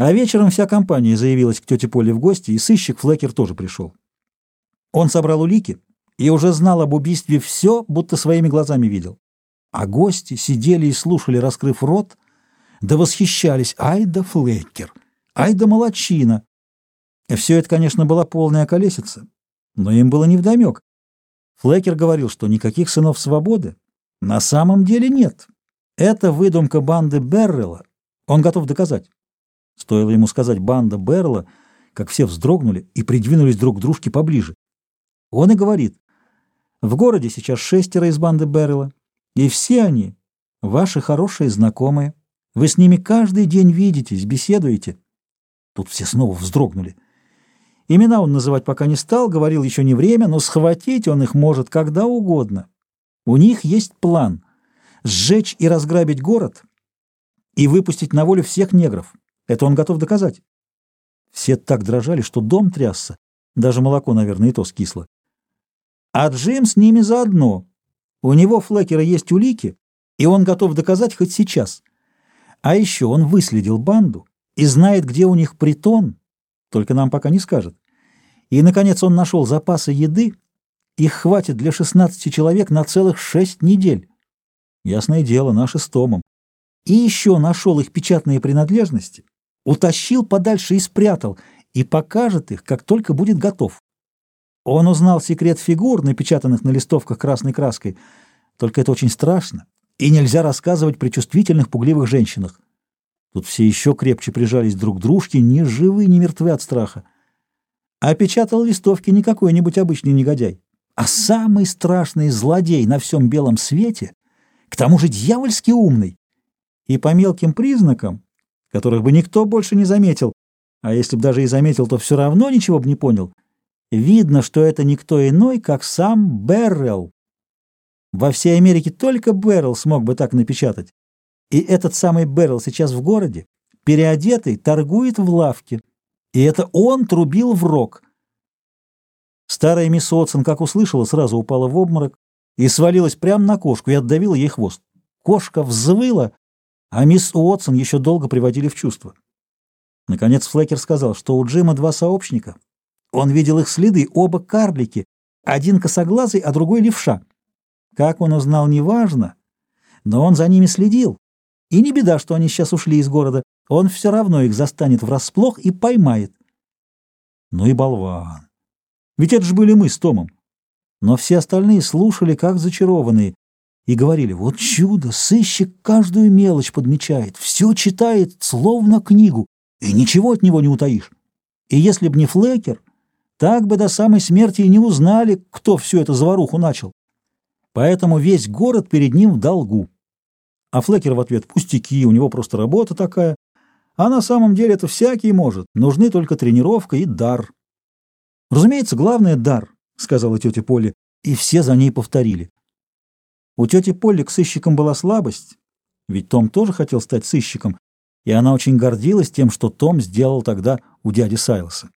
А вечером вся компания заявилась к тете Поле в гости, и сыщик Флекер тоже пришел. Он собрал улики и уже знал об убийстве все, будто своими глазами видел. А гости сидели и слушали, раскрыв рот, да восхищались. Ай да Флекер! Ай да молочина! Все это, конечно, была полная колесица, но им было невдомек. Флекер говорил, что никаких сынов свободы на самом деле нет. Это выдумка банды Беррелла. Он готов доказать. Стоило ему сказать «банда Беррелла», как все вздрогнули и придвинулись друг к дружке поближе. Он и говорит, в городе сейчас шестеро из банды Беррелла, и все они ваши хорошие знакомые. Вы с ними каждый день видитесь, беседуете. Тут все снова вздрогнули. Имена он называть пока не стал, говорил еще не время, но схватить он их может когда угодно. У них есть план — сжечь и разграбить город и выпустить на волю всех негров. Это он готов доказать. Все так дрожали, что дом трясся. Даже молоко, наверное, и то скисло. А Джим с ними заодно. У него, Флекера, есть улики, и он готов доказать хоть сейчас. А еще он выследил банду и знает, где у них притон, только нам пока не скажет. И, наконец, он нашел запасы еды, их хватит для 16 человек на целых 6 недель. Ясное дело, наши с Томом. И еще нашел их печатные принадлежности, утащил подальше и спрятал, и покажет их, как только будет готов. Он узнал секрет фигур, напечатанных на листовках красной краской, только это очень страшно, и нельзя рассказывать при чувствительных пугливых женщинах. Тут все еще крепче прижались друг к дружке, ни живы, ни мертвы от страха. А печатал листовки не какой-нибудь обычный негодяй, а самый страшный злодей на всем белом свете, к тому же дьявольски умный. И по мелким признакам, которых бы никто больше не заметил, а если бы даже и заметил, то все равно ничего бы не понял, видно, что это никто иной, как сам Беррелл. Во всей Америке только Беррелл смог бы так напечатать. И этот самый Беррелл сейчас в городе, переодетый, торгует в лавке. И это он трубил в рог. Старая мисс Отсон, как услышала, сразу упала в обморок и свалилась прямо на кошку и отдавила ей хвост. Кошка взвыла, а мисс Уотсон еще долго приводили в чувство. Наконец Флекер сказал, что у Джима два сообщника. Он видел их следы, оба карлики, один косоглазый, а другой левша. Как он узнал, неважно, но он за ними следил. И не беда, что они сейчас ушли из города. Он все равно их застанет врасплох и поймает. Ну и болван. Ведь это же были мы с Томом. Но все остальные слушали, как зачарованные, и говорили, вот чудо, сыщик каждую мелочь подмечает, все читает, словно книгу, и ничего от него не утаишь. И если б не Флекер, так бы до самой смерти и не узнали, кто всю эту заваруху начал. Поэтому весь город перед ним в долгу. А Флекер в ответ «пустяки, у него просто работа такая». А на самом деле это всякий может, нужны только тренировка и дар. «Разумеется, главное — дар», — сказала тетя Полли, и все за ней повторили. У тети Полли к сыщикам была слабость, ведь Том тоже хотел стать сыщиком, и она очень гордилась тем, что Том сделал тогда у дяди Сайлоса.